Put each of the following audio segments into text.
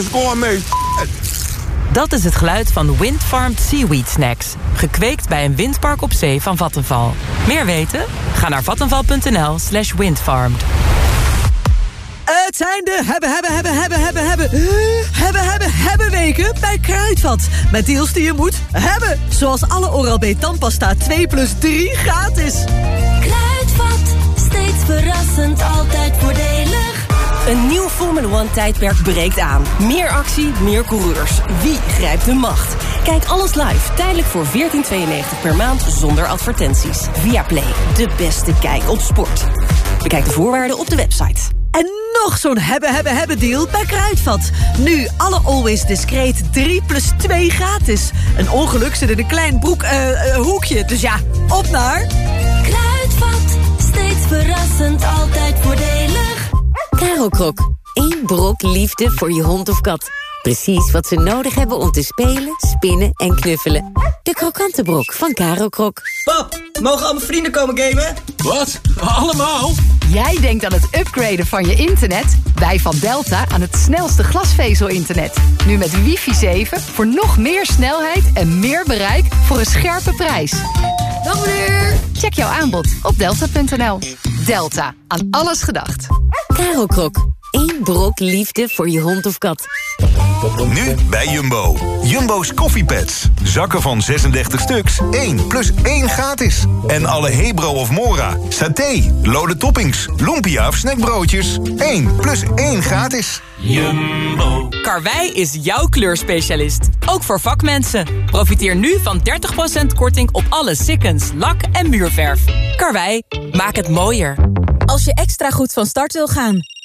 is gewoon mee. Dat is het geluid van Windfarmed Seaweed Snacks. Gekweekt bij een windpark op zee van Vattenval. Meer weten? Ga naar vattenval.nl slash windfarmed. Het zijn de hebben, hebben, hebben, hebben, hebben, hebben, hebben, hebben, hebben weken bij Kruidvat. Met deals die je moet hebben. Zoals alle Oral-B tandpasta 2 plus 3 gratis. Kruidvat, steeds verrassend, altijd voordelig. Een nieuw Formula One tijdperk breekt aan. Meer actie, meer coureurs. Wie grijpt de macht? Kijk alles live, tijdelijk voor 14,92 per maand zonder advertenties. Via Play, de beste kijk op sport. Bekijk de voorwaarden op de website. En nog zo'n hebben, hebben, hebben deal bij Kruidvat. Nu alle Always Discreet 3 plus 2 gratis. Een ongeluk zit in een klein broek, eh, uh, hoekje. Dus ja, op naar... Kruidvat, steeds verrassend, altijd voordelig. Karo Krok. Eén brok liefde voor je hond of kat. Precies wat ze nodig hebben om te spelen, spinnen en knuffelen. De krokante brok van Karo Krok. Pap, mogen al mijn vrienden komen gamen? Wat? Allemaal? Jij denkt aan het upgraden van je internet? Wij van Delta aan het snelste glasvezel-internet. Nu met wifi 7 voor nog meer snelheid en meer bereik voor een scherpe prijs. Dag meneer! Check jouw aanbod op delta.nl. Delta, aan alles gedacht. Karo Krok. Eén brok liefde voor je hond of kat. Nu bij Jumbo. Jumbo's koffiepads. Zakken van 36 stuks. 1 plus 1 gratis. En alle Hebro of Mora. Saté, lode toppings, lumpia of snackbroodjes. 1 plus 1 gratis. Jumbo. Karwei is jouw kleurspecialist. Ook voor vakmensen. Profiteer nu van 30% korting op alle sikkens, lak en muurverf. Karwei, maak het mooier. Als je extra goed van start wil gaan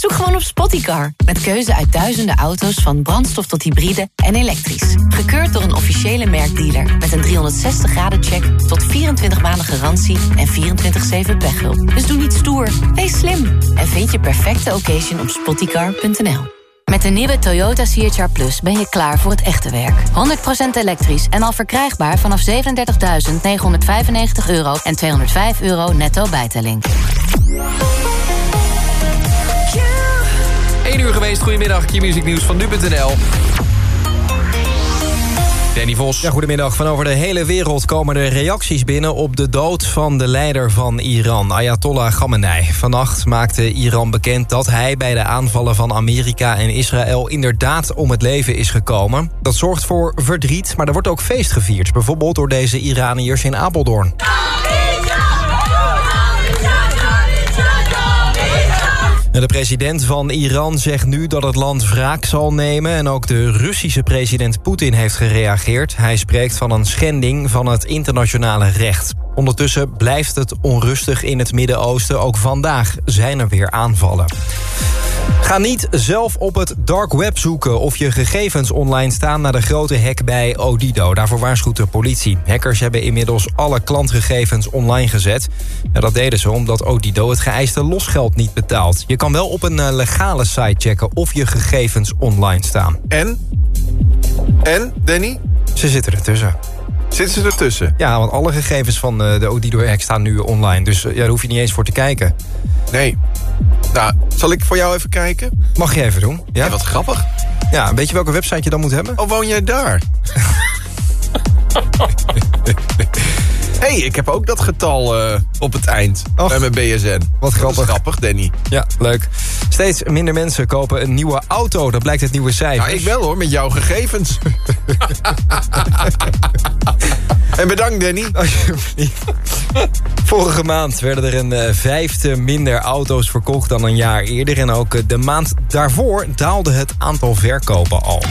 Zoek gewoon op Spottycar. Met keuze uit duizenden auto's van brandstof tot hybride en elektrisch. Gekeurd door een officiële merkdealer. Met een 360 graden check tot 24 maanden garantie en 24-7 pechhulp. Dus doe niet stoer, wees slim. En vind je perfecte occasion op spottycar.nl. Met de nieuwe Toyota CHR Plus ben je klaar voor het echte werk. 100% elektrisch en al verkrijgbaar vanaf 37.995 euro en 205 euro netto bijtelling. 1 uur geweest, goedemiddag, Q-Music Nieuws van nu.nl. Danny Vos. Ja, goedemiddag. Van over de hele wereld komen er reacties binnen... op de dood van de leider van Iran, Ayatollah Khamenei. Vannacht maakte Iran bekend dat hij bij de aanvallen van Amerika en Israël... inderdaad om het leven is gekomen. Dat zorgt voor verdriet, maar er wordt ook feest gevierd. Bijvoorbeeld door deze Iraniërs in Apeldoorn. De president van Iran zegt nu dat het land wraak zal nemen... en ook de Russische president Poetin heeft gereageerd. Hij spreekt van een schending van het internationale recht. Ondertussen blijft het onrustig in het Midden-Oosten. Ook vandaag zijn er weer aanvallen. Ga niet zelf op het dark web zoeken of je gegevens online staan... naar de grote hack bij Odido. Daarvoor waarschuwt de politie. Hackers hebben inmiddels alle klantgegevens online gezet. En dat deden ze omdat Odido het geëiste losgeld niet betaalt. Je kan wel op een eh, legale site checken of je gegevens online staan. En? En, Danny? Ze zitten ertussen. Zitten ze ertussen? Ja, want alle gegevens van eh, de Odido-hack staan nu online. Dus ja, daar hoef je niet eens voor te kijken. Nee. Nou, zal ik voor jou even kijken? Mag je even doen. Ja, hey, wat grappig. Ja, weet je welke website je dan moet hebben? Oh, woon jij daar? hey, ik heb ook dat getal uh, op het eind Och, bij mijn BSN. Wat grappig. Grappig, Danny. Ja, leuk. Steeds minder mensen kopen een nieuwe auto. Dat blijkt het nieuwe cijfer. Nou, ik wel hoor, met jouw gegevens. en bedankt, Danny. Alsjeblieft. Vorige maand werden er een uh, vijfde minder auto's verkocht dan een jaar eerder. En ook uh, de maand daarvoor daalde het aantal verkopen al.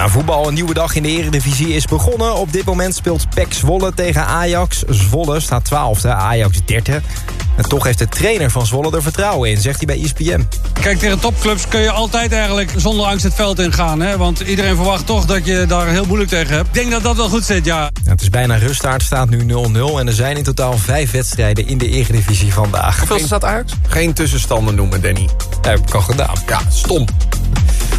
Nou, voetbal, een nieuwe dag in de Eredivisie is begonnen. Op dit moment speelt PEC Zwolle tegen Ajax. Zwolle staat 12e, Ajax 13e. En toch heeft de trainer van Zwolle er vertrouwen in, zegt hij bij ESPN. Kijk, tegen topclubs kun je altijd eigenlijk zonder angst het veld ingaan. Hè? Want iedereen verwacht toch dat je daar heel moeilijk tegen hebt. Ik denk dat dat wel goed zit, ja. Ja, het is bijna ruststaart, het staat nu 0-0. En er zijn in totaal vijf wedstrijden in de Eredivisie vandaag. Hoeveel staat Ajax? Geen tussenstanden noemen, Danny. Dat heb ik al gedaan. Ja, stom.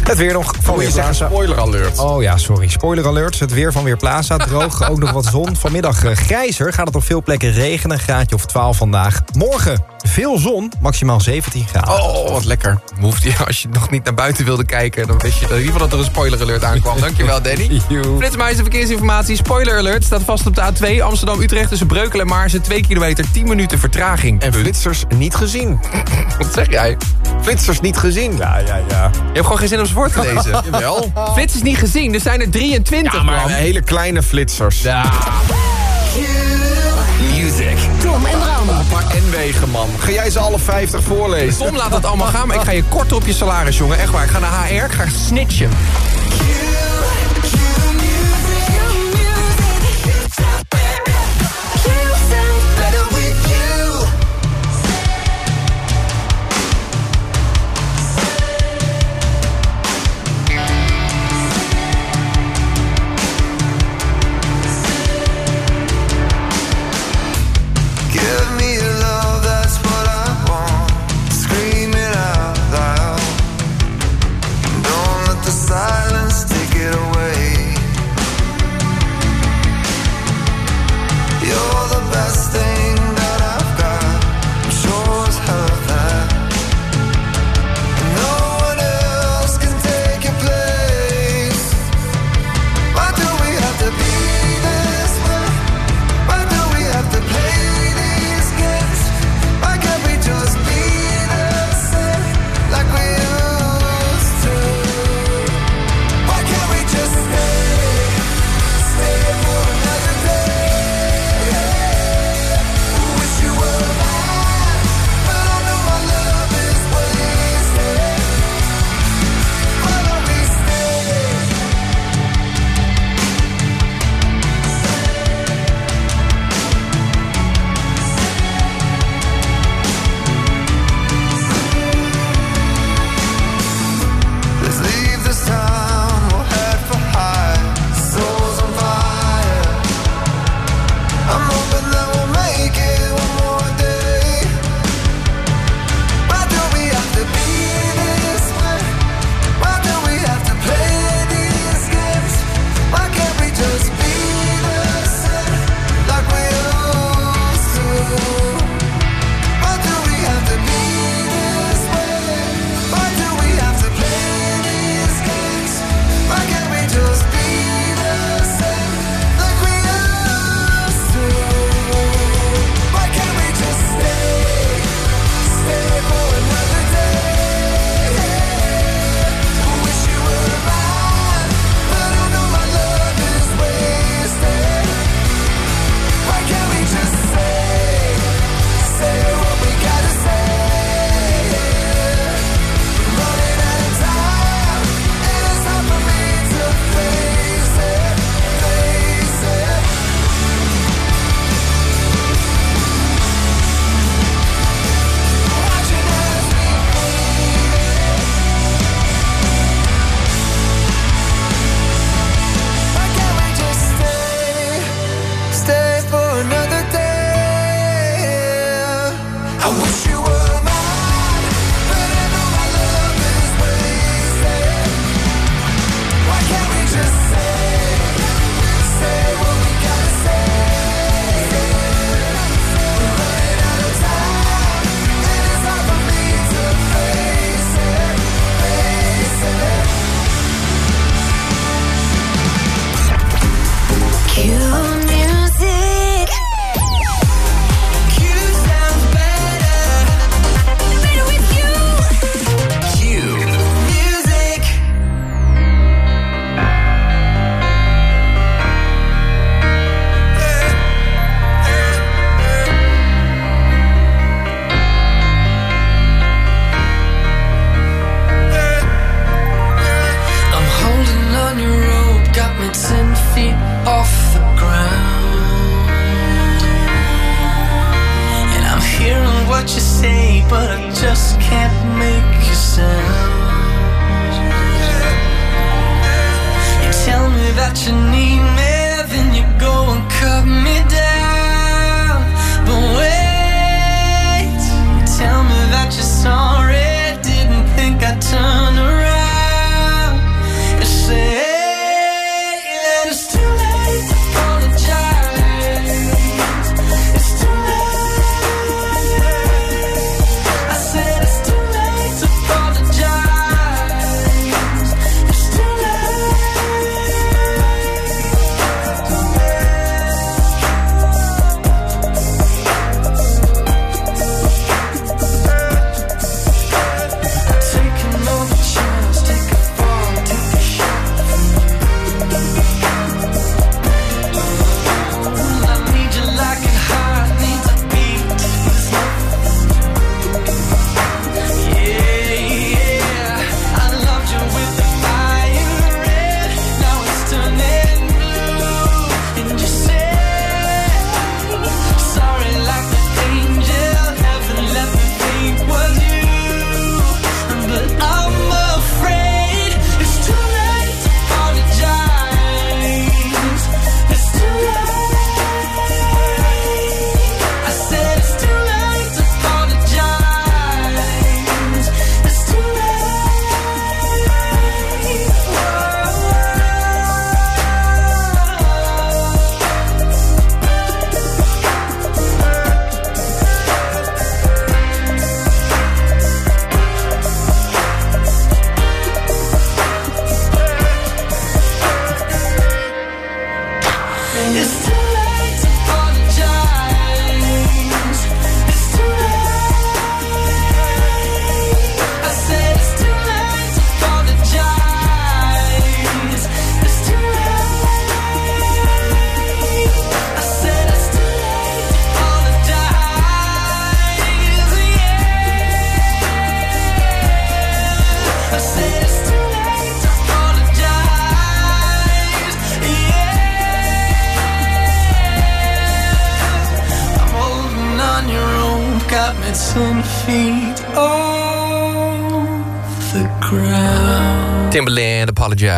Het weer nog van Weerplaza. spoiler alert. Oh ja, sorry. Spoiler alert. Het weer van Weerplaza. Droog, ook nog wat zon. Vanmiddag eh, grijzer. Gaat het op veel plekken regenen. Graadje of 12 vandaag. Morgen veel zon. Maximaal 17 graden. Oh, wat lekker. Hoeft je, als je nog niet naar buiten wilde kijken... dan wist je in ieder geval dat er een spoiler alert aankwam. Dankjewel, Danny. Flitsmeister verkeersinformatie. Spoiler alert staat vast op de A2 Amsterdam-Utrecht... tussen Breukelen en Maarsen. 2 kilometer, 10 minuten vertraging. En flitsers niet gezien. Wat zeg jij? Flitsers niet gezien. Ja, ja, ja. Je hebt gewoon geen zin om ze voor te lezen. Jawel. Flits is niet gezien, er zijn er 23, Ja, maar man. hele kleine flitsers. Ja. En wegen, man. Ga jij ze alle 50 voorlezen? Tom laat het allemaal gaan, maar ik ga je kort op je salaris, jongen. Echt waar, ik ga naar HR, ik ga snitchen.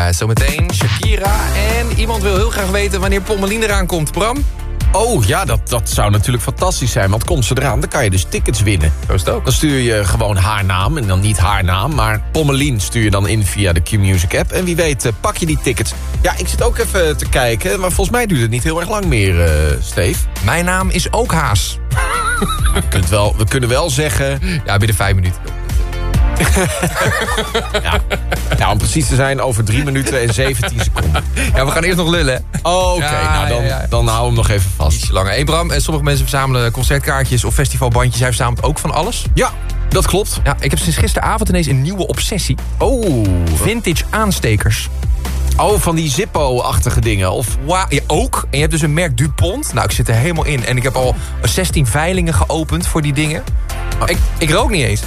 Zometeen Shakira. En iemand wil heel graag weten wanneer Pommelien eraan komt. Bram? Oh ja, dat, dat zou natuurlijk fantastisch zijn. Want komt ze eraan, dan kan je dus tickets winnen. Zo is het ook. Dan stuur je gewoon haar naam. En dan niet haar naam, maar Pommelien stuur je dan in via de Q-Music app. En wie weet eh, pak je die tickets. Ja, ik zit ook even te kijken. Maar volgens mij duurt het niet heel erg lang meer, eh Steve. Mijn naam is ook Haas. We kunnen wel, we kunnen wel zeggen... Ja, binnen vijf minuten. ja. Ja, om precies te zijn over 3 minuten en 17 seconden. Ja, we gaan eerst nog lullen. Oh, Oké, nou dan, dan hou hem nog even vast. Ietsje langer. Hey Bram, en sommige mensen verzamelen concertkaartjes of festivalbandjes. Jij verzamelt ook van alles? Ja, dat klopt. Ja, ik heb sinds gisteravond ineens een nieuwe obsessie. Oh. Vintage aanstekers. Oh, van die Zippo-achtige dingen. Of... Ja, ook. En je hebt dus een merk Dupont. Nou, ik zit er helemaal in. En ik heb al 16 veilingen geopend voor die dingen. Ik, ik rook niet eens.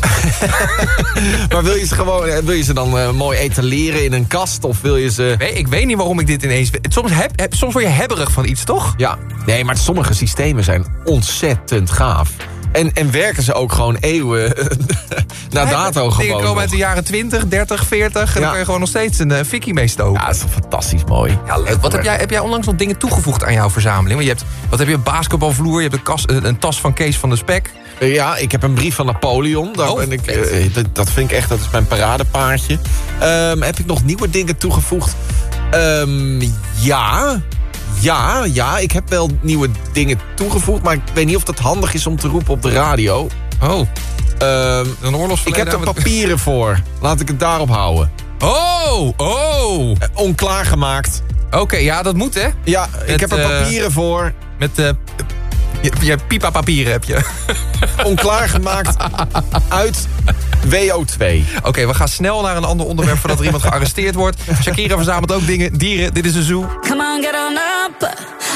Maar wil je ze, gewoon, eh, wil je ze dan eh, mooi etaleren in een kast? Of wil je ze... Nee, ik weet niet waarom ik dit ineens... Soms, heb, heb- soms word je hebberig van iets, toch? Ja, nee, maar sommige systemen zijn ontzettend gaaf. En, en werken ze ook gewoon eeuwen na dato Dingen gewoon komen uit de jaren 20, 30, 40. En Ja. dan kan je gewoon nog steeds een uh, fikkie mee stoken. Ja, dat is toch fantastisch mooi. Ja, leuk. Wat heb jij, heb jij onlangs nog dingen toegevoegd aan jouw verzameling? Want je hebt, wat heb je, een basketbalvloer, je hebt een, kas, een, tas van Kees van de Spek. Eh, Ja, ik heb een brief van Napoleon. Daar Oh, ben ik, eh, dat, dat vind ik echt, dat is mijn paradepaardje. Ehm, heb ik nog nieuwe dingen toegevoegd? Ehm, ja, ja, ja. Ik heb wel nieuwe dingen toegevoegd. Maar ik weet niet of dat handig is om te roepen op de radio. Oh, Ehm, een ik oorlogsverleden. heb er papieren voor. Laat ik het daarop houden. Oh, oh. Eh, onklaargemaakt. Oké, ja, dat moet, hè? Ja, ik heb er eh, papieren voor. Met eh je, je pipa papieren heb je. Onklaargemaakt uit WO2. Oké, we gaan snel naar een ander onderwerp voordat er iemand gearresteerd wordt. Shakira verzamelt ook dingen, dieren. Dit is een zoo. Come on, get on up.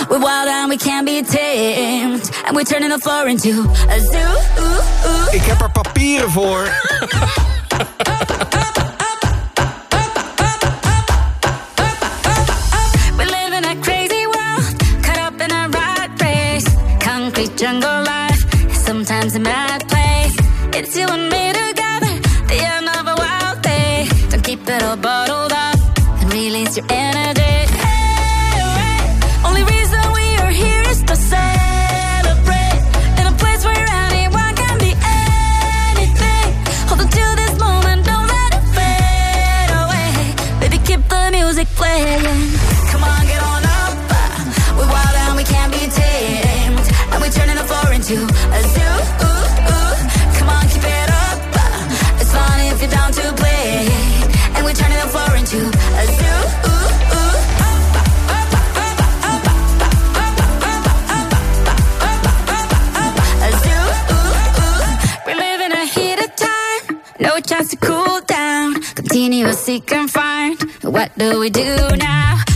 We're wild and we can't be tamed. And we're turning the floor into a zoo. Ooh, ooh. Ik heb er papieren voor. jungle life. Sometimes a mad place. It's you and. your energy. we can find. What do we do now?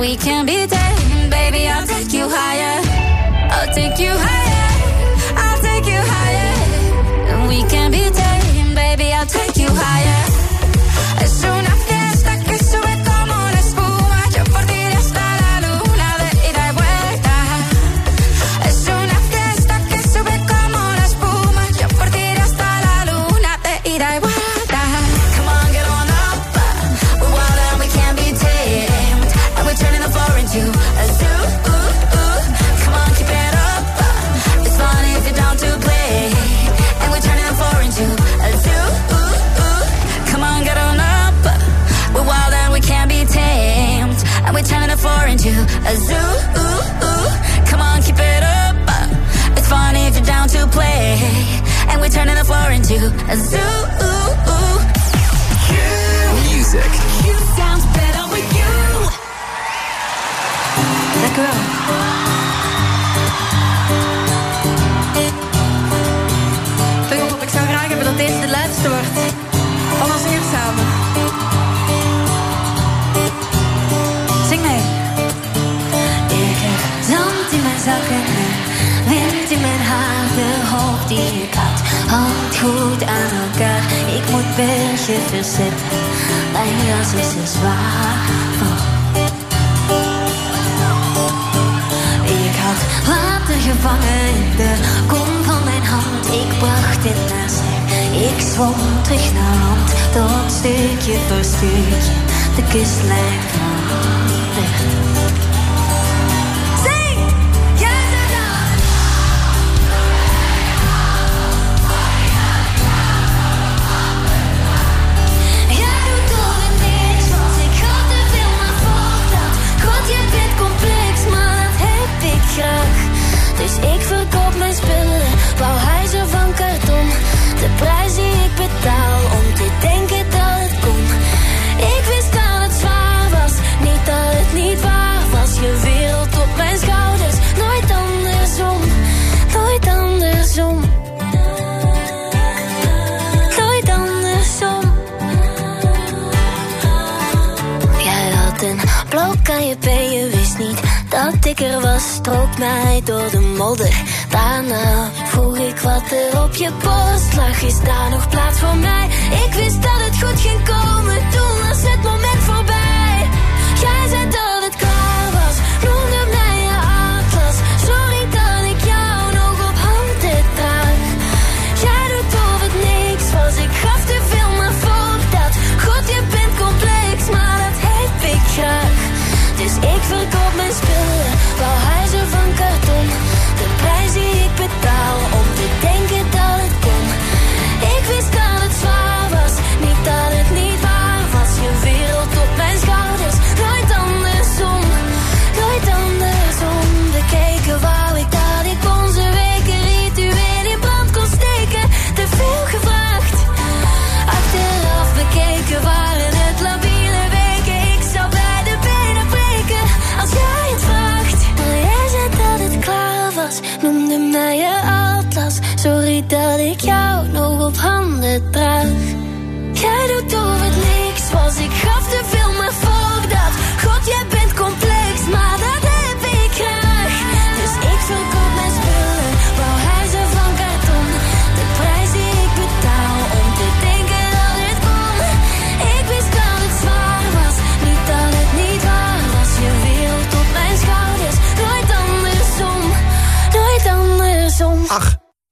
we can be dating, baby. I'll take you higher. I'll take you higher. Zo, oe, oe. Q, oe. Wel. Ik ben God, ik zou graag hebben dat deze de luidste wordt. Allemaal hier samen. Zing mee. Ik heb zand in mijn zakken. Wint in mijn hart, de die ik. Hand goed aan elkaar, ik moet bergen verzet. Mijn jas is er zwaar. Ik had water gevangen in de kom van mijn hand. Ik bracht dit naar zijn. Ik zwom terug naar land, tot stukje voor stukje de kustlijn van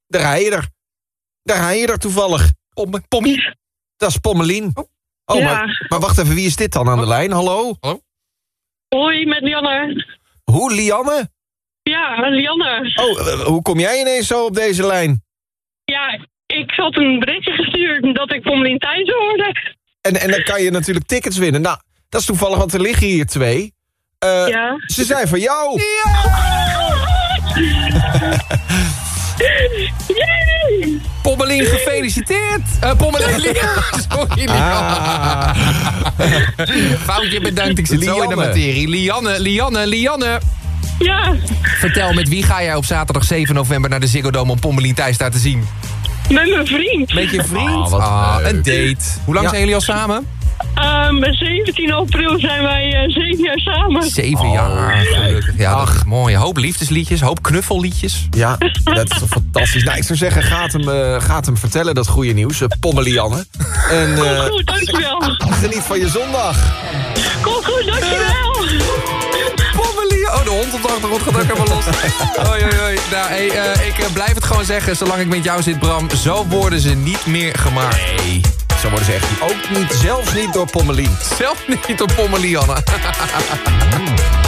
daar rij je er. Daar rij je er toevallig. Pomme, Pommy. Dat is Pommelien. Oh, Ja. maar, maar wacht even, wie is dit dan aan de lijn? Hallo? Hallo? Hoi, met Lianne. Hoe, Lianne? Ja, Lianne. Oh, eh, hoe kom jij ineens zo op deze lijn? Ja, ik had een berichtje gestuurd dat ik Pommelien Thijs hoorde. En, en dan kan je natuurlijk tickets winnen. Nou, dat is toevallig, want er liggen hier twee. Eh, Ja. Ze zijn van jou. Yay! Pommelien, gefeliciteerd. Eh Pommelien, sorry. Ah. Foutje bedankt, ik zit zo in de Lianne. materie. Lianne, Lianne, Lianne. Ja, Vertel, met wie ga jij op zaterdag 7 november naar de Ziggo Dome om Pommelien Thijs daar te zien? met mijn vriend. Met je vriend? Ah, wat Ah, leuk. een date. Hoe lang Ja. zijn jullie al samen? Ehm 17 april zijn wij eh, zeven jaar samen. Zeven jaar. Gelukkig. Ja, mooi. Hoop liefdesliedjes, hoop knuffelliedjes. Ja, dat is fantastisch. Nou, ik zou zeggen, gaat hem, eh, gaat hem vertellen, dat goede nieuws. Uh, Pommelianne. En Kom eh, goed, dankjewel. geniet van je zondag. Kom goed, dankjewel. Pommelie. Oh, de hond op de achtergrond gaat ook helemaal los. Oei, oei, oei. Nou, hey, eh, ik eh, blijf het gewoon zeggen. Zolang ik met jou zit, Bram, zo worden ze niet meer gemaakt. Nee, zo worden ze echt niet. Ook niet, zelfs niet door Pommelien. Zelf niet op Pommelianne. And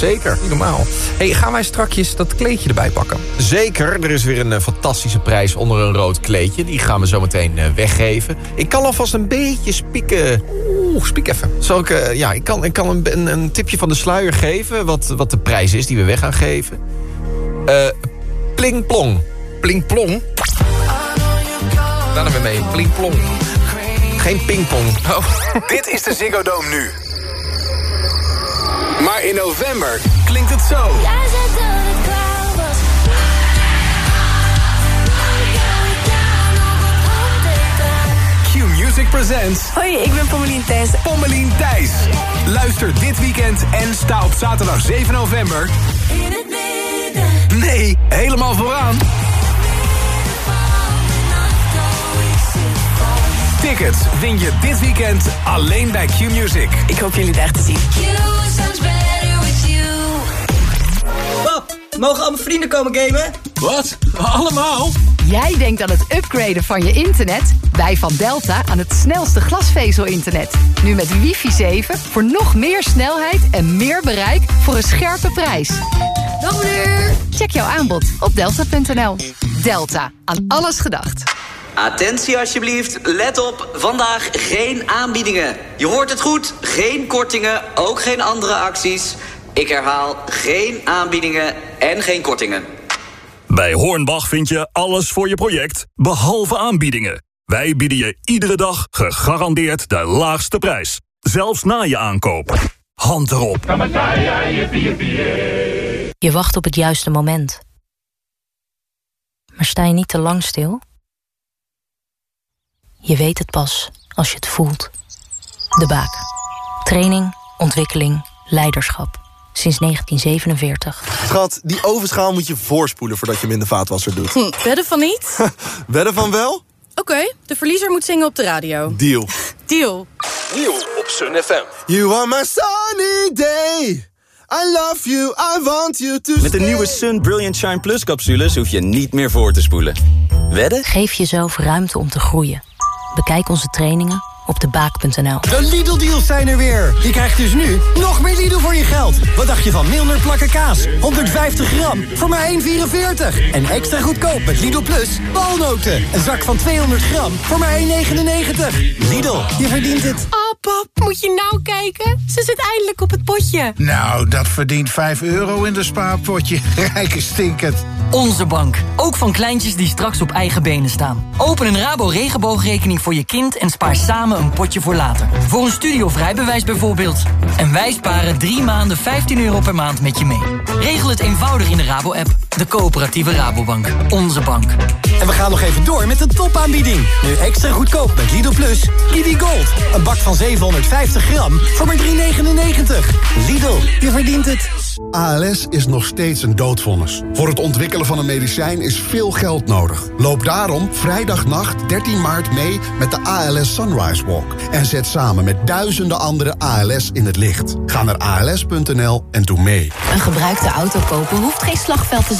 Zeker. Niet normaal. hey, gaan wij strakjes dat kleedje erbij pakken? Zeker, er is weer een eh, fantastische prijs onder een rood kleedje. Die gaan we zo meteen eh, weggeven. Ik kan alvast een beetje spieken. Oeh, spiek even. Zal ik, eh, ja, ik kan, ik kan een, een, een tipje van de sluier geven... Wat, wat de prijs is die we weg gaan geven. Eh pling plong. Pling plong? Daar dan weer mee. Pling plong. Geen pingpong. Oh. Dit is de Ziggo Dome nu. Maar in november klinkt het zo. Q-Music presents... Hoi, ik ben Pommelien Thijs. Pommelien Thijs. Luister dit weekend en sta op zaterdag 7 november... In het midden. Nee, helemaal vooraan. Tickets win je dit weekend alleen bij Q-Music. Ik hoop jullie daar te zien. Pap, mogen al mijn vrienden komen gamen? Wat? Allemaal? Jij denkt aan het upgraden van je internet? Wij van Delta aan het snelste glasvezel-internet. Nu met wifi 7 voor nog meer snelheid en meer bereik voor een scherpe prijs. Dag meneer! Check jouw aanbod op delta.nl. Delta, aan alles gedacht. Attentie alsjeblieft, let op, vandaag geen aanbiedingen. Je hoort het goed, geen kortingen, ook geen andere acties. Ik herhaal, geen aanbiedingen en geen kortingen. Bij Hornbach vind je alles voor je project, behalve aanbiedingen. Wij bieden je iedere dag gegarandeerd de laagste prijs. Zelfs na je aankoop. Hand erop. Je wacht op het juiste moment. Maar sta je niet te lang stil? Je weet het pas als je het voelt. De Baak. Training, ontwikkeling, leiderschap. Sinds 1947. Schat, die ovenschaal moet je voorspoelen voordat je hem in de vaatwasser doet. Hm, wedden van niet? Wedden van wel? Oké, de verliezer moet zingen op de radio. Deal. Deal. Nieuw op Sun FM. You are my sunny day. I love you, I want you to Met de nieuwe Sun Brilliant Shine Plus capsules hoef je niet meer voor te spoelen. Wedden? Geef jezelf ruimte om te groeien. Bekijk onze trainingen op debaak.nl. De Lidl-deals zijn er weer. Je krijgt dus nu nog meer Lidl voor je geld. Wat dacht je van Milner plakken kaas? 150 gram voor maar 1,44. En extra goedkoop met Lidl Plus walnoten. Een zak van 200 gram voor maar 1,99. Lidl, je verdient het. Oh, pap, moet je nou kijken? Ze zit eindelijk op het potje. Nou, dat verdient 5 euro in de spaarpotje. Rijke stinkend. Onze bank. Ook van kleintjes die straks op eigen benen staan. Open een Rabo regenboogrekening voor je kind en spaar samen een potje voor later. Voor een studie of bijvoorbeeld. En wij sparen drie maanden 15 euro per maand met je mee. Regel het eenvoudig in de Rabo-app. De coöperatieve Rabobank. Onze bank. En we gaan nog even door met de topaanbieding. Nu extra goedkoop met Lidl Plus. Lidl Gold. Een bak van 750 gram voor maar 3,99. Lidl, je verdient het. ALS is nog steeds een doodvonnis. Voor het ontwikkelen van een medicijn is veel geld nodig. Loop daarom vrijdagnacht 13 maart mee met de ALS Sunrise Walk. En zet samen met duizenden andere ALS in het licht. Ga naar als.nl en doe mee. Een gebruikte auto kopen hoeft geen slagveld te zijn.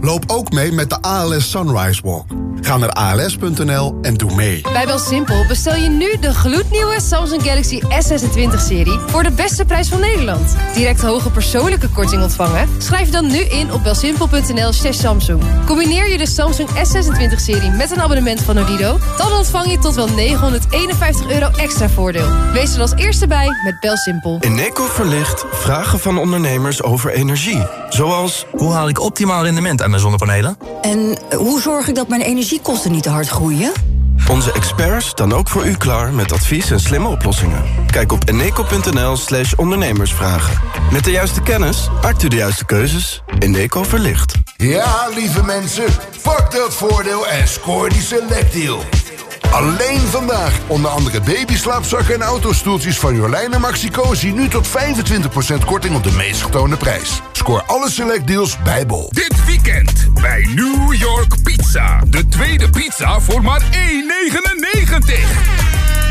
Loop ook mee met de ALS Sunrise Walk. Ga naar als.nl en doe mee. Bij Belsimpel bestel je nu de gloednieuwe Samsung Galaxy S26-serie... voor de beste prijs van Nederland. Direct hoge persoonlijke korting ontvangen? Schrijf je dan nu in op belsimpel.nl slash Samsung. Combineer je de Samsung S26-serie met een abonnement van Odido... dan ontvang je tot wel 951 euro extra voordeel. Wees er als eerste bij met Belsimpel. Eneco verlicht vragen van ondernemers over energie. Zoals, hoe haal ik optimaal rendement aan mijn zonnepanelen? En hoe zorg ik dat mijn energiekosten niet te hard groeien? Onze experts staan ook voor u klaar met advies en slimme oplossingen. Kijk op eneco.nl slash ondernemersvragen. Met de juiste kennis maakt u de juiste keuzes. Eneco verlicht. Ja, lieve mensen, pak dat voordeel en scoor die selectdeal. Alleen vandaag onder andere babyslaapzakken en autostoeltjes van Jolijn en Maxi Cosi... nu tot 25% korting op de meest getoonde prijs. Scoor alle selectdeals bij Bol. Dit weekend bij New York Pizza. De tweede pizza voor maar 1,99.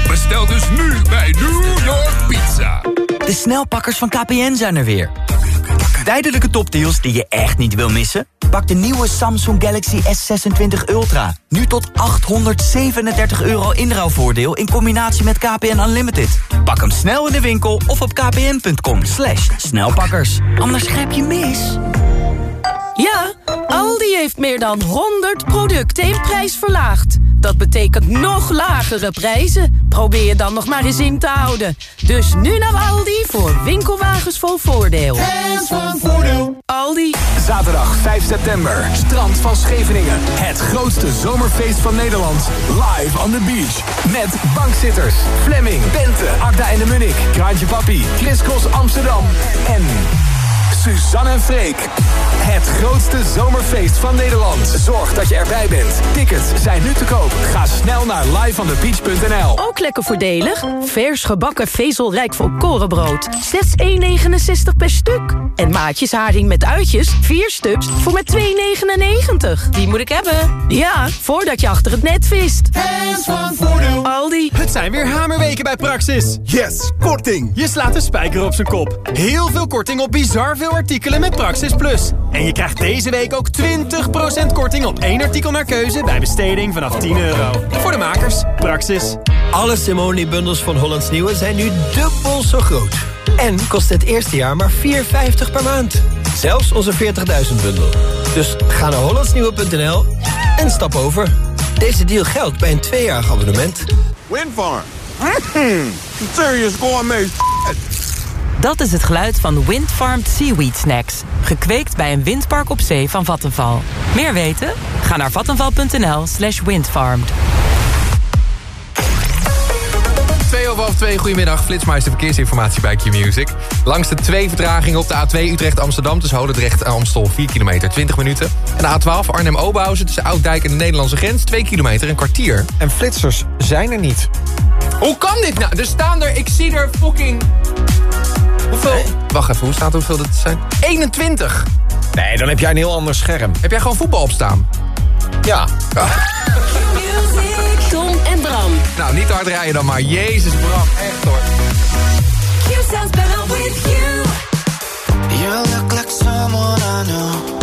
Bestel dus nu bij New York Pizza. De snelpakkers van KPN zijn er weer. Tijdelijke topdeals die je echt niet wil missen? Pak de nieuwe Samsung Galaxy S26 Ultra. Nu tot 837 euro inruilvoordeel in combinatie met KPN Unlimited. Pak hem snel in de winkel of op kpn.com snelpakkers. Anders grijp je mis. Ja, Aldi heeft meer dan 100 producten in prijs verlaagd. Dat betekent nog lagere prijzen. Probeer je dan nog maar eens in te houden. Dus nu naar Aldi voor winkelwagens vol voordeel. Hands van voordeel. Aldi. Zaterdag 5 september. Strand van Scheveningen. Het grootste zomerfeest van Nederland. Live on the beach. Met bankzitters. Fleming, Bente, Agda en de Munnik. Kraantje Papi, Chris Cross Amsterdam. En... Suzanne en Freek. Het grootste zomerfeest van Nederland. Zorg dat je erbij bent. Tickets zijn nu te koop. Ga snel naar liveonthebeach.nl. Ook lekker voordelig. Vers gebakken vezelrijk volkorenbrood. Slechts 1,69 per stuk. En maatjes haring met uitjes. 4 stuks voor maar 2,99. Die moet ik hebben. Ja, voordat je achter het net vist. Hands van voordeel. Aldi. Het zijn weer hamerweken bij Praxis. Yes, korting! Je slaat de spijker op zijn kop. Heel veel korting op bizar veel artikelen met Praxis Plus. En je krijgt deze week ook 20% korting op één artikel naar keuze... bij besteding vanaf 10 euro. Voor de makers, Praxis. Alle Simone-bundels van Hollands Nieuwe zijn nu dubbel zo groot. En kost het eerste jaar maar 4,50 per maand. Zelfs onze 40.000 bundel. Dus ga naar hollandsnieuwe.nl en stap over. Deze deal geldt bij een tweejarig abonnement. Windfarm. Mm, serious gourmet Dat is het geluid van Windfarmed Seaweed Snacks. Gekweekt bij een windpark op zee van Vattenval. Meer weten? Ga naar vattenval.nl slash windfarmed. 2 over half 2, goedemiddag. Flitsmeister verkeersinformatie bij Q-Music. Langs de twee vertragingen op de A2 Utrecht-Amsterdam... tussen Holendrecht en Amstel 4 kilometer, 20 minuten. En de A12 Arnhem-Oberhausen tussen Ouddijk en de Nederlandse grens... 2 kilometer, een kwartier. En flitsers zijn er niet. Hoe kan dit nou? Er staan er, ik zie er fucking... Hoeveel? Wacht even, hoe staat hoeveel dit zijn? 21! Nee, dan heb jij een heel ander scherm. Heb jij gewoon voetbal op staan? Ja. Tom en Bram. Nou, niet hard rijden dan maar. Jezus, Bram, echt hoor. You sounds better with you. You look like someone I know.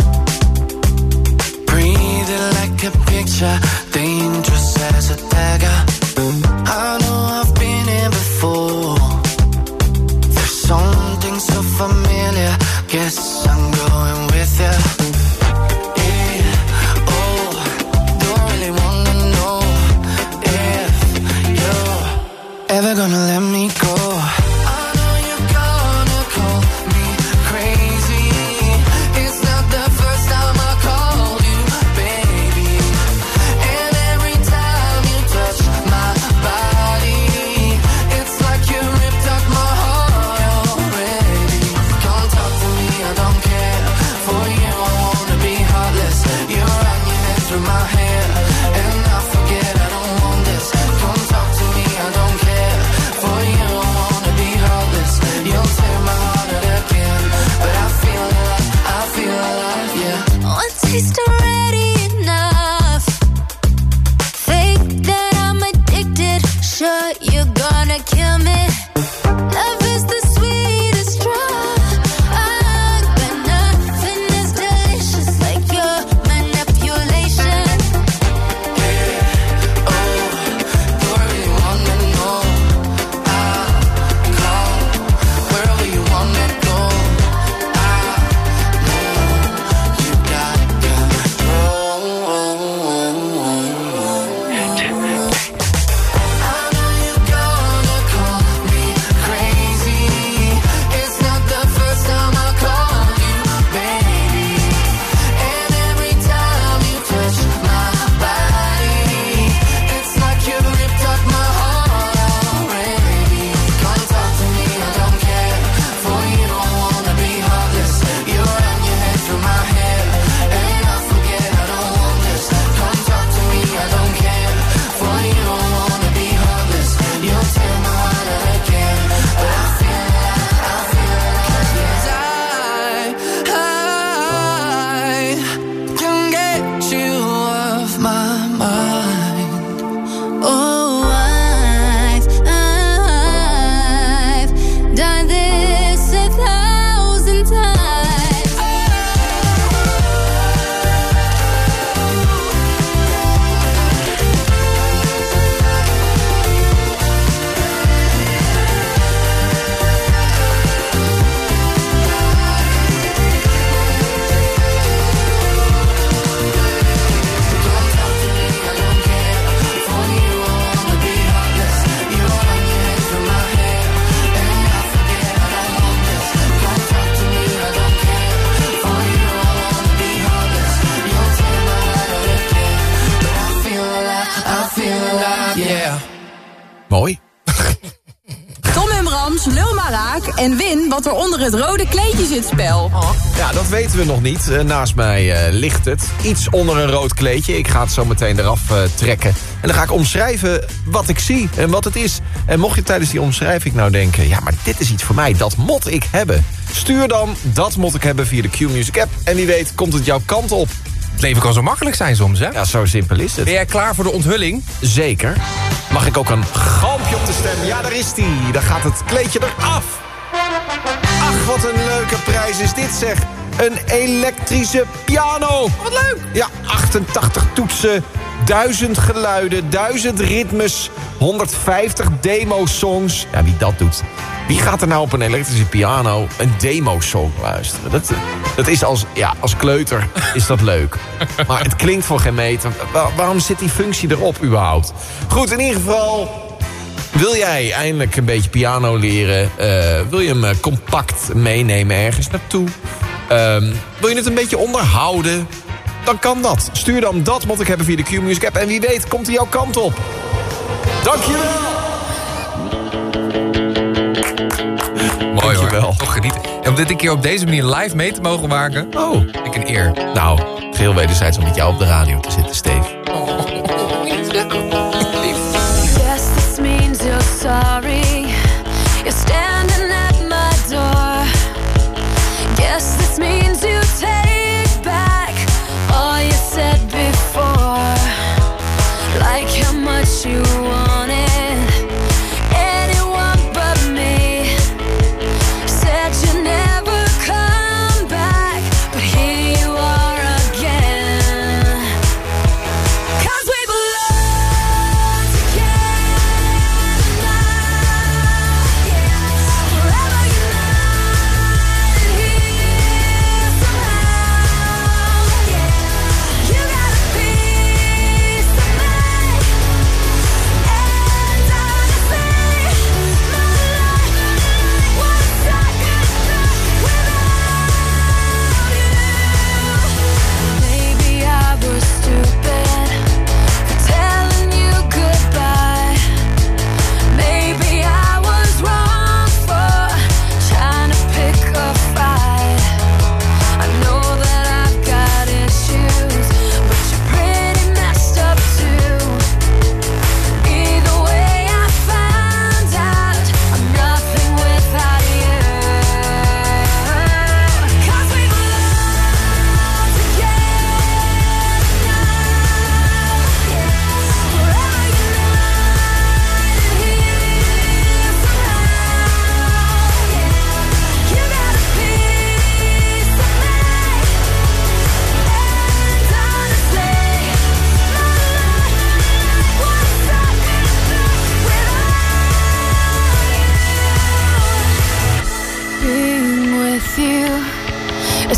Breathing like a picture, dangerous as a dagger. I know familiar. Guess onder het rode kleedje zit spel. Ja, dat weten we nog niet. Eh, naast mij eh, ligt het. Iets onder een rood kleedje. Ik ga het zo meteen eraf eh, trekken. En dan ga ik omschrijven wat ik zie en wat het is. En mocht je tijdens die omschrijving nou denken... ja, maar dit is iets voor mij, dat moet ik hebben. Stuur dan dat moet ik hebben via de Q-Music app. En wie weet komt het jouw kant op. Het leven kan zo makkelijk zijn soms, hè? Ja, zo simpel is het. Ben jij klaar voor de onthulling? Zeker. Mag ik ook een galmpje op de stem? Ja, daar is die. Daar gaat het kleedje eraf. Ach, wat een leuke prijs is dit, zeg. Een elektrische piano. Wat leuk. Ja, 88 toetsen, 1000 geluiden, 1000 ritmes, 150 demo-songs. Ja, wie dat doet. Wie gaat er nou op een elektrische piano een demo-song luisteren? Dat, dat is als, ja, als kleuter is dat leuk. Maar het klinkt voor geen meter. Wa- waarom zit die functie erop überhaupt? Goed, in ieder geval... Wil jij eindelijk een beetje piano leren? Eh, wil je hem eh, compact meenemen ergens naartoe? Ehm, wil je het een beetje onderhouden? Dan kan dat. Stuur dan dat moet ik hebben via de Q-Music app. En wie weet komt hij jouw kant op. Dankjewel! Mooi hoor. Toch genieten. En om dit een keer op deze manier live mee te mogen maken... Oh. Ik een eer. Nou, geheel wederzijds om met jou op de radio te zitten, Steve. Yes,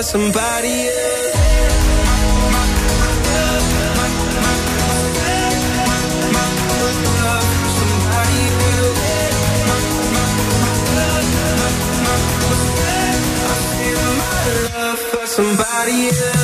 For somebody else. Somebody else.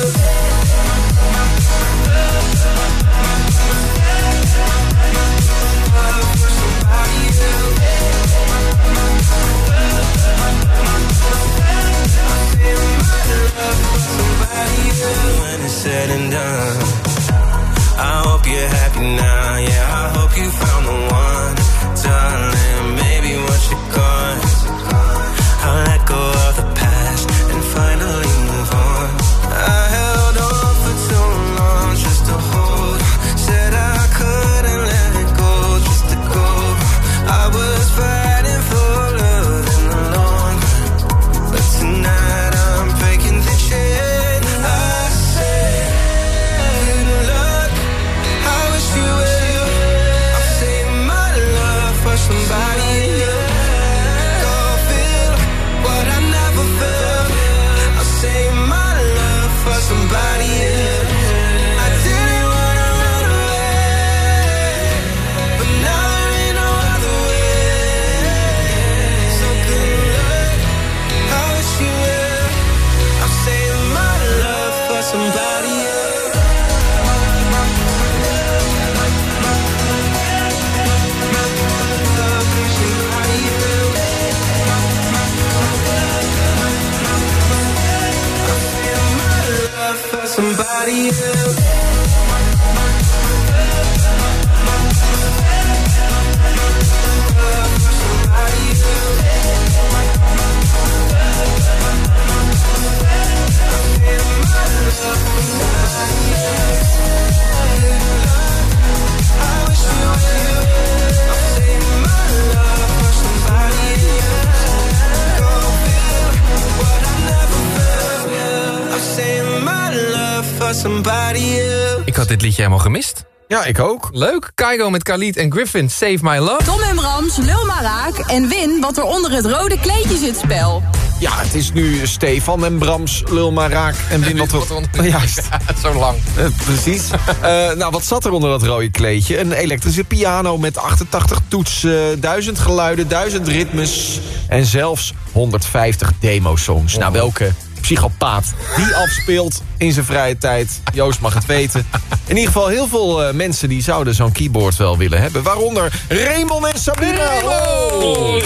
Had dit liedje helemaal gemist. Ja, ik ook. Leuk. Kaigo met Khalid en Griffin, Save My Love. Tom en Brams, lul maar raak en win wat er onder het rode kleedje zit spel. Ja, het is nu Stefan en Brams, lul maar raak en win wat er... Juist. Zo lang. Eh, precies. Eh, nou, wat zat er onder dat rode kleedje? Een elektrische piano met 88 toetsen, 1000 geluiden, 1000 ritmes... en zelfs 150 demo-songs. Nou, welke psychopaat die afspeelt in zijn vrije tijd? Joost mag het weten. In ieder geval heel veel eh, mensen die zouden zo'n keyboard wel willen hebben. Waaronder Raymond en Sabine. Hallo!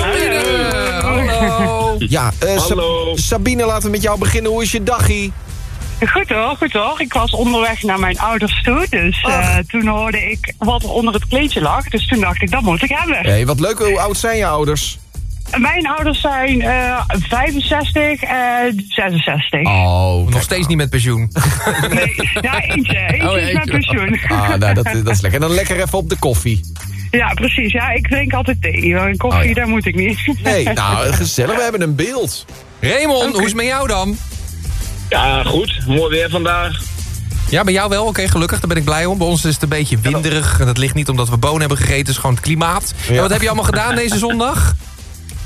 Hallo! Ja, eh, Sab- Sabine, laten we met jou beginnen. Hoe is je daggie? Goed hoor, goed hoor. Ik was onderweg naar mijn ouders toe. Dus eh, toen hoorde ik wat er onder het kleedje lag. Dus toen dacht ik, dat moet ik hebben. Hey, wat leuk, hoe oud zijn je ouders? Mijn ouders zijn eh 65 en 66. Oh, Nog steeds niet met pensioen. Nee, ja, eentje. Eentje Oh, is met pensioen. Ah, nou, dat, dat is lekker. En dan lekker even op de koffie. Ja, precies. Ja, ik drink altijd thee. Een koffie, Oh, ja. daar moet ik niet. Nee, nou, gezellig. We hebben een beeld. Raymond, hoe is het met jou dan? Ja, goed. Mooi weer vandaag. Ja, bij jou wel. Oké, gelukkig. Daar ben ik blij om. Bij ons is het een beetje winderig. En dat ligt niet omdat we bonen hebben gegeten. Het is gewoon het klimaat. En wat heb je allemaal gedaan deze zondag?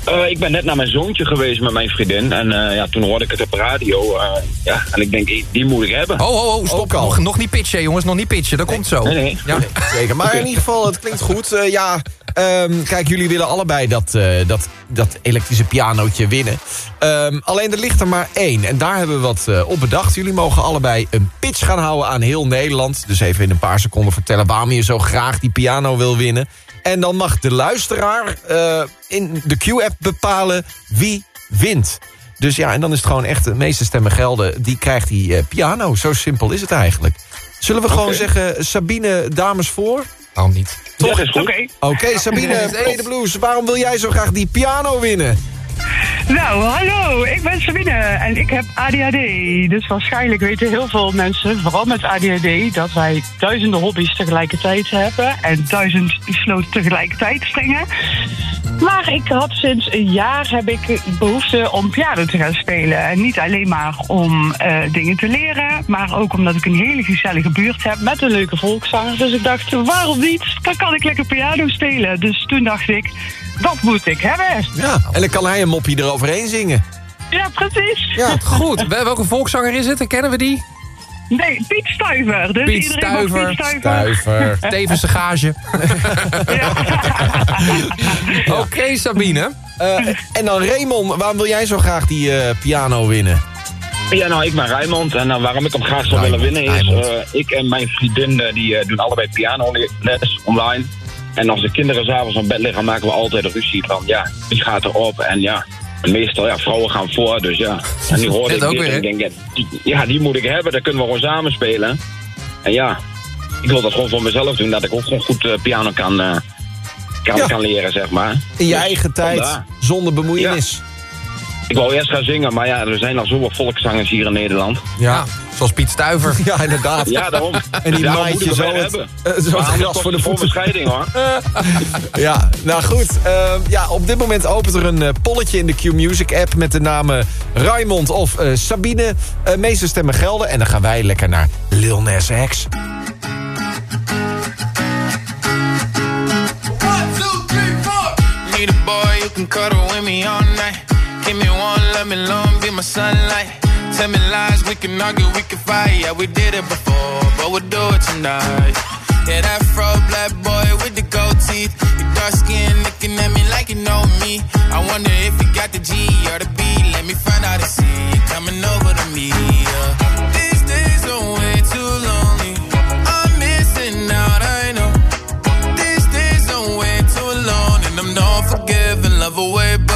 Eh, ik ben net naar mijn zoontje geweest met mijn vriendin. En eh, ja, toen hoorde ik het op de radio. eh, ja, en ik denk, die moet ik hebben. Oh, oh, oh, stop. Nog, nog niet pitchen, jongens. Nog niet pitchen. Dat komt zo. Nee, nee. Ja. Zeker. Maar in ieder geval, het klinkt goed. Eh, ja, Ehm, kijk, jullie willen allebei dat, eh, dat, dat elektrische pianootje winnen. Ehm, alleen er ligt er maar één. En daar hebben we wat eh, op bedacht. Jullie mogen allebei een pitch gaan houden aan heel Nederland. Dus even in een paar seconden vertellen waarom je zo graag die piano wil winnen. En dan mag de luisteraar eh, in de Q-app bepalen wie wint. Dus ja, en dan is het gewoon echt de meeste stemmen gelden. Die krijgt die eh, piano. Zo simpel is het eigenlijk. Zullen we gewoon zeggen, Sabine, dames voor? Waarom niet? Toch is goed. Oké. Oké, Sabine, Play the Blues. Waarom wil jij zo graag die piano winnen? Nou, hallo, ik ben Sabine en ik heb ADHD. Dus waarschijnlijk weten heel veel mensen, vooral met ADHD, dat wij duizenden hobby's tegelijkertijd hebben en duizend sloten tegelijkertijd springen. Maar ik had sinds een jaar heb ik behoefte om piano te gaan spelen. En niet alleen maar om eh, dingen te leren, maar ook omdat ik een hele gezellige buurt heb met een leuke volkszanger. Dus ik dacht, waarom niet? Dan kan ik lekker piano spelen. Dus toen dacht ik, dat moet ik hebben. Ja, en dan kan hij een mopje eroverheen zingen. Ja, precies. Ja, Goed, wel- welke volkszanger is het? Kennen we die? Nee, Piet Stuiver. Dus Piet Stuiver. Piet Stuiver. Stuiver. Tevens de gage. Oké, Sabine. Eh, en dan Raymond, waarom wil jij zo graag die eh, piano winnen? Ja, nou, ik ben Rijmond. En uh, waarom ik hem graag zou willen winnen is... Uh, ik en mijn vriendin uh, die, doen allebei pianoles online. En als de kinderen s'avonds aan bed liggen, maken we altijd een ruzie van... Ja, wie gaat erop? En ja, meestal, ja, vrouwen gaan voor, dus ja. En nu hoorde ik ook dit weer, en ik denk, ja die, ja, die moet ik hebben. Dan kunnen we gewoon samen spelen. En ja, ik wil dat gewoon voor mezelf doen. Dat ik ook gewoon goed piano kan, kan, ja. kan leren, zeg maar. In je dus, eigen tijd, vandaar. zonder bemoeienis. Ja. Ik wou eerst gaan zingen, maar ja, er zijn al zoveel volkszangers hier in Nederland. Ja, zoals Piet Stuiver. Ja, inderdaad. Ja, daarom. En die daarom maatje zo het, hebben. Uh, zo het gras voor de voeten. scheiding, hoor. ja, nou goed. Uh, ja, op dit moment opent er een uh, polletje in de Q-Music app... met de namen Raymond of uh, Sabine. meeste stemmen gelden. En dan gaan wij lekker naar Lil Nas X. Need a boy you can cuddle with me night. Give me one, let me long, be my sunlight. Tell me lies, we can argue, we can fight. Yeah, we did it before, but we'll do it tonight. Yeah, that fro black boy with the gold teeth. Your dark skin looking at me like you know me. I wonder if you got the G or the B. Let me find out and see you coming over to me. Yeah. These days are way too lonely. I'm missing out, I know. These days are way too long, and I'm not forgiving, love away, but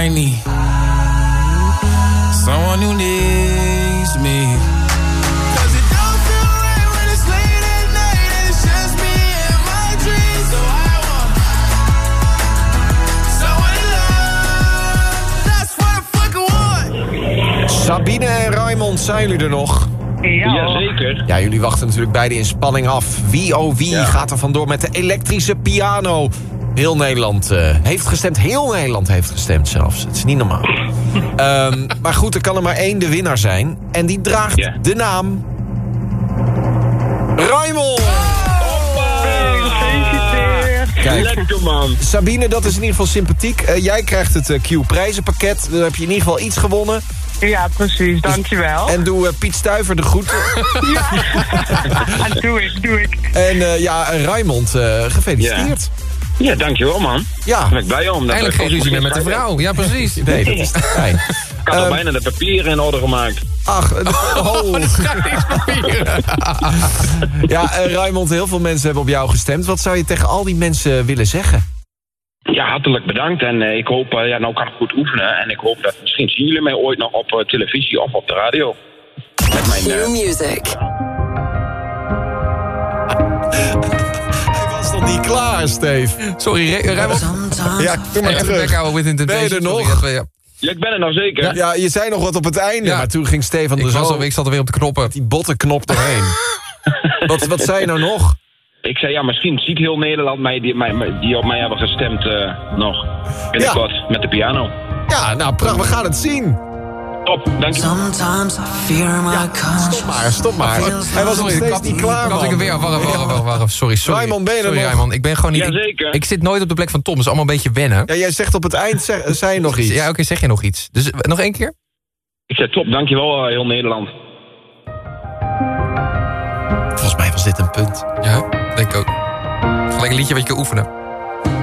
I need someone who needs me. 'Cause it don't feel right when it's late at night and it's just me and my dreams. So I want someone to love. That's what I fucking want. Sabine en Raymond, zijn jullie er nog? Ja. Jazeker. Ja, jullie wachten natuurlijk beide in spanning af. Wie oh wie Ja. gaat er vandoor met de elektrische piano? Heel Nederland eh, heeft gestemd. Heel Nederland heeft gestemd zelfs. Het is niet normaal. Ehm, maar goed, er kan er maar één de winnaar zijn. En die draagt de naam... Gefeliciteerd. Kijk, Lekker man. Sabine, dat is in ieder geval sympathiek. Eh, jij krijgt het eh, Q-prijzenpakket. Dan heb je in ieder geval iets gewonnen. Ja, precies. Dankjewel. En doe Piet Stuiver de groeten. doe ik, doe ik. En ja, Raymond, gefeliciteerd. Ja, dankjewel man. Ja. Daar ben ik blij om. Dat Eindelijk ik geen ruzie meer met de vrouw. Ja, precies. Nee, dat is fijn. Ik had al bijna de papieren in orde gemaakt. Ach, oh. ja, eh, Raymond, heel veel mensen hebben op jou gestemd. Wat zou je tegen al die mensen willen zeggen? Ja, hartelijk bedankt. En eh, ik hoop, eh, ja, nou kan ik goed oefenen. En ik hoop dat misschien zien jullie mij ooit nog op televisie of op de radio. Met mijn, music. Nog niet klaar, Steve. Sorry, Re- Raymond. Ja, doe maar terug. Ben je er nog? Ja. Ja, ik ben er nou zeker. Ja, ja, je zei nog wat op het einde, maar toen ging Stefan Ik was zo... al- ik zat er weer op de knoppen. Die bottenknop doorheen. wat, wat zei je nou nog? Ik zei, ja, misschien ziet heel Nederland mij die, mij, die op mij hebben gestemd eh, nog. Binnenkort, met de piano. Ja, nou, prachtig, we gaan het zien. Top, dank je. Sometimes I fear my conscience. Stop maar, stop maar. Hij was nog steeds kat- niet klaar, kat ik man. er weer. Wacht, wacht, wacht, wacht, wacht. Sorry, sorry. Raymond, ben je er sorry? Raymond. Ik ben gewoon niet... ik- Jazeker. Ik, zit nooit op de plek van Tom. Is allemaal een beetje wennen. Ja, jij zegt op het eind, zeg, zei je nog iets. Ja, oké, zeg je nog iets. Dus eh, nog één keer? Ik zei, top, dankjewel uh, heel Nederland. Volgens mij was dit een punt. Ja, denk ik ook. Gelijk een liedje wat je kan oefenen.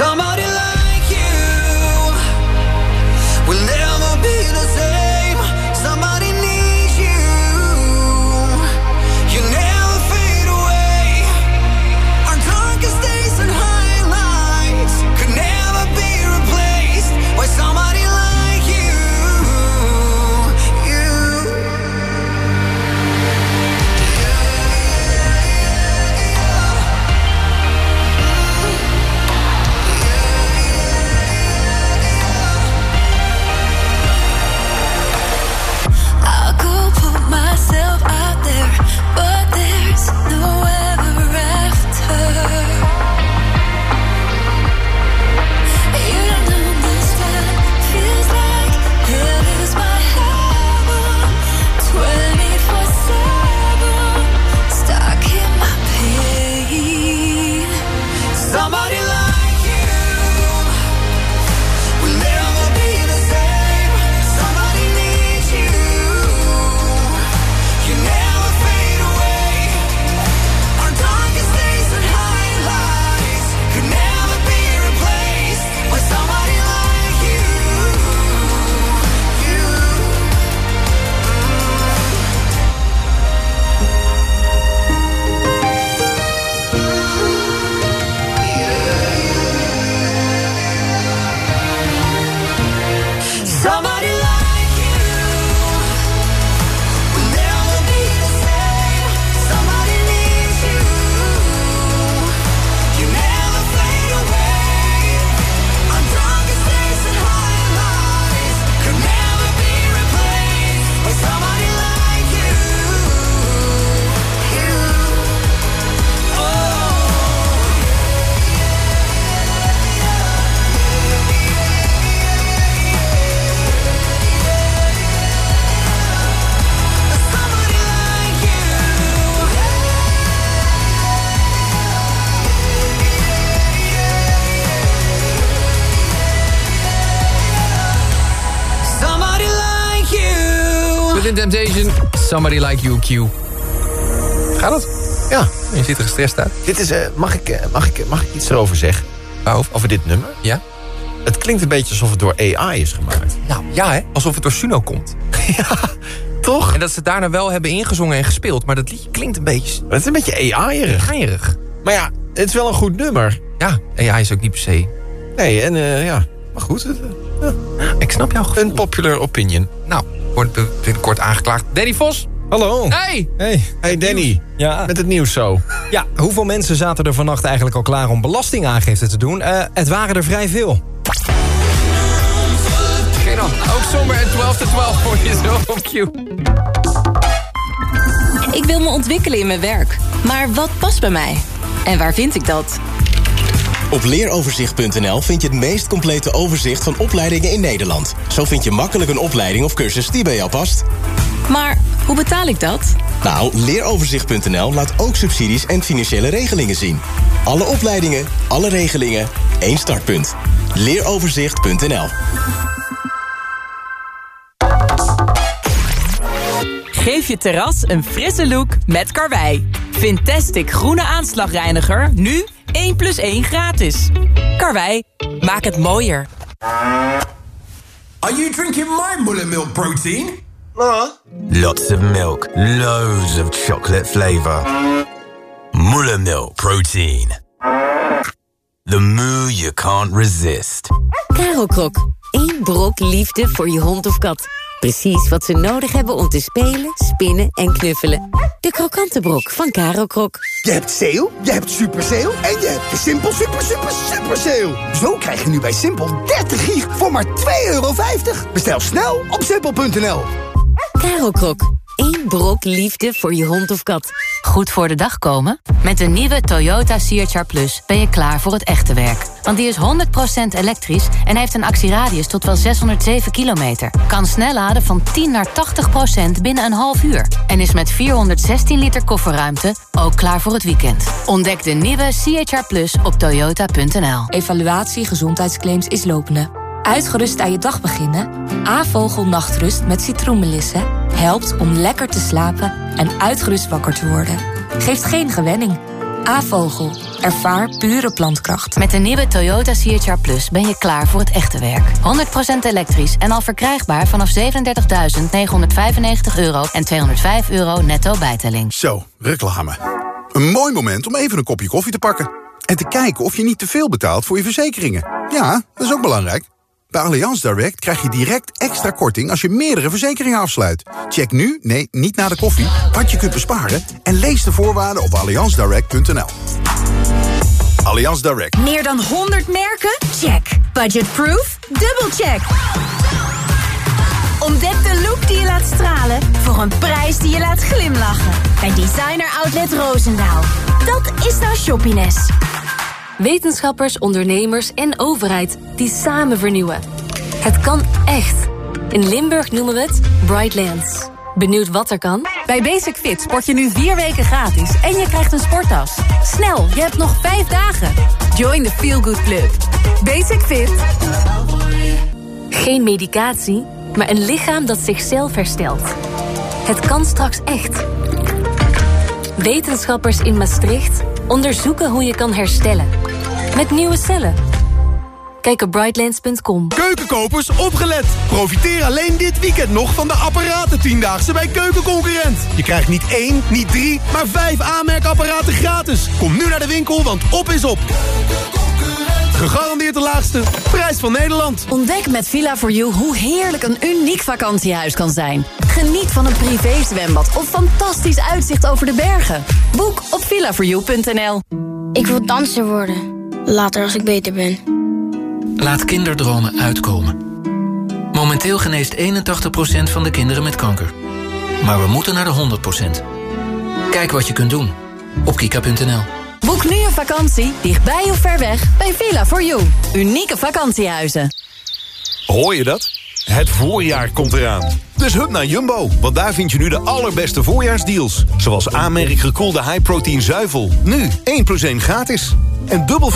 Somebody like Somebody Like You, Q. Gaat het? Ja. Je ziet er gestrest uit. Dit is, eh, mag, ik, eh, mag, ik, mag ik iets erover zeggen? Over? Over dit nummer? Ja. Het klinkt een beetje alsof het door AI is gemaakt. Nou, ja hè? Alsof het door Suno komt. Toch? En dat ze het daarna wel hebben ingezongen en gespeeld. Maar dat liedje klinkt een beetje... Het is een beetje AI-erig. Geierig. Maar ja, het is wel een goed nummer. Ja, AI is ook niet per se... Nee, en eh, ja, maar goed. het, eh, Ik snap jou Een popular opinion. Nou, wordt binnenkort aangeklaagd. Danny Vos, Hallo. Hey. Hey. Hey Danny, Ja. met het nieuws zo. Ja, hoeveel mensen zaten er vannacht eigenlijk al klaar om belastingaangifte te doen? Eh, het waren er vrij veel. Geen dan. Ook somber en 12 to 12 voor je zo op cue. Ik wil me ontwikkelen in mijn werk. Maar wat past bij mij? En waar vind ik dat? Op leeroverzicht.nl vind je het meest complete overzicht van opleidingen in Nederland. Zo vind je makkelijk een opleiding of cursus die bij jou past. Maar hoe betaal ik dat? Nou, leeroverzicht.nl laat ook subsidies en financiële regelingen zien. Alle opleidingen, alle regelingen, één startpunt. Leeroverzicht.nl Geef je terras een frisse look met Karwei. Fantastic groene aanslagreiniger, nu 1 plus 1 gratis. Karwei, maak het mooier. Are you drinking my mullet milk protein? Lots of milk, loads of chocolate flavor. Muller milk protein. The moo you can't resist. Krok. Eén brok liefde voor je hond of kat. Precies wat ze nodig hebben om te spelen, spinnen en knuffelen. De krokante brok van Krok. Je hebt sale, je hebt super sale en je hebt de Simpel super super super sale. Zo krijg je nu bij Simpel 30 gig voor maar 2,50 euro. Bestel snel op simpel.nl. Krok. Één brok liefde voor je hond of kat. Goed voor de dag komen? Met de nieuwe Toyota CHR Plus ben je klaar voor het echte werk. Want die is 100% elektrisch en heeft een actieradius tot wel 607 kilometer. Kan snel laden van 10 naar 80% binnen een half uur. En is met 416 liter kofferruimte ook klaar voor het weekend. Ontdek de nieuwe CHR Plus op toyota.nl. Evaluatie gezondheidsclaims is lopende. Uitgerust aan je dag beginnen? A-vogel nachtrust met citroenmelissen helpt om lekker te slapen en uitgerust wakker te worden. Geeft geen gewenning. A-vogel. Ervaar pure plantkracht. Met de nieuwe Toyota CHR Plus ben je klaar voor het echte werk. 100% elektrisch en al verkrijgbaar vanaf 37.995 euro en 205 euro netto bijtelling. Zo, reclame. Een mooi moment om even een kopje koffie te pakken. En te kijken of je niet te veel betaalt voor je verzekeringen. Ja, dat is ook belangrijk. Bij Allianz Direct krijg je direct extra korting als je meerdere verzekeringen afsluit. Check nu, nee, niet na de koffie, wat je kunt besparen... en lees de voorwaarden op allianzdirect.nl. Allianz Direct. Meer dan 100 merken? Check. Budgetproof? Dubbelcheck. Ontdek de look die je laat stralen voor een prijs die je laat glimlachen. Bij Designer Outlet Roosendaal. Dat is nou shoppiness. Wetenschappers, ondernemers en overheid die samen vernieuwen. Het kan echt. In Limburg noemen we het Brightlands. Benieuwd wat er kan? Bij Basic Fit sport je nu vier weken gratis en je krijgt een sporttas. Snel, je hebt nog vijf dagen. Join the Feel Good Club. Basic Fit. Geen medicatie, maar een lichaam dat zichzelf herstelt. Het kan straks echt. Wetenschappers in Maastricht onderzoeken hoe je kan herstellen. Met nieuwe cellen. Kijk op brightlands.com. Keukenkopers, opgelet! Profiteer alleen dit weekend nog van de apparaten Tiendaagse bij Keukenconcurrent. Je krijgt niet één, niet drie, maar vijf aanmerkapparaten gratis. Kom nu naar de winkel, want op is op. Gegarandeerd de laagste prijs van Nederland. Ontdek met villa for you hoe heerlijk een uniek vakantiehuis kan zijn. Geniet van een privézwembad of fantastisch uitzicht over de bergen. Boek op villaforyou.nl. Ik wil danser worden. Later als ik beter ben. Laat kinderdromen uitkomen. Momenteel geneest 81% van de kinderen met kanker. Maar we moeten naar de 100%. Kijk wat je kunt doen op kika.nl. Boek nu een vakantie, dichtbij of ver weg, bij villa for you. Unieke vakantiehuizen. Hoor je dat? Het voorjaar komt eraan. Dus hup naar Jumbo, want daar vind je nu de allerbeste voorjaarsdeals. Zoals aanmerk gekoelde high-protein zuivel. Nu 1 plus 1 gratis. En dubbel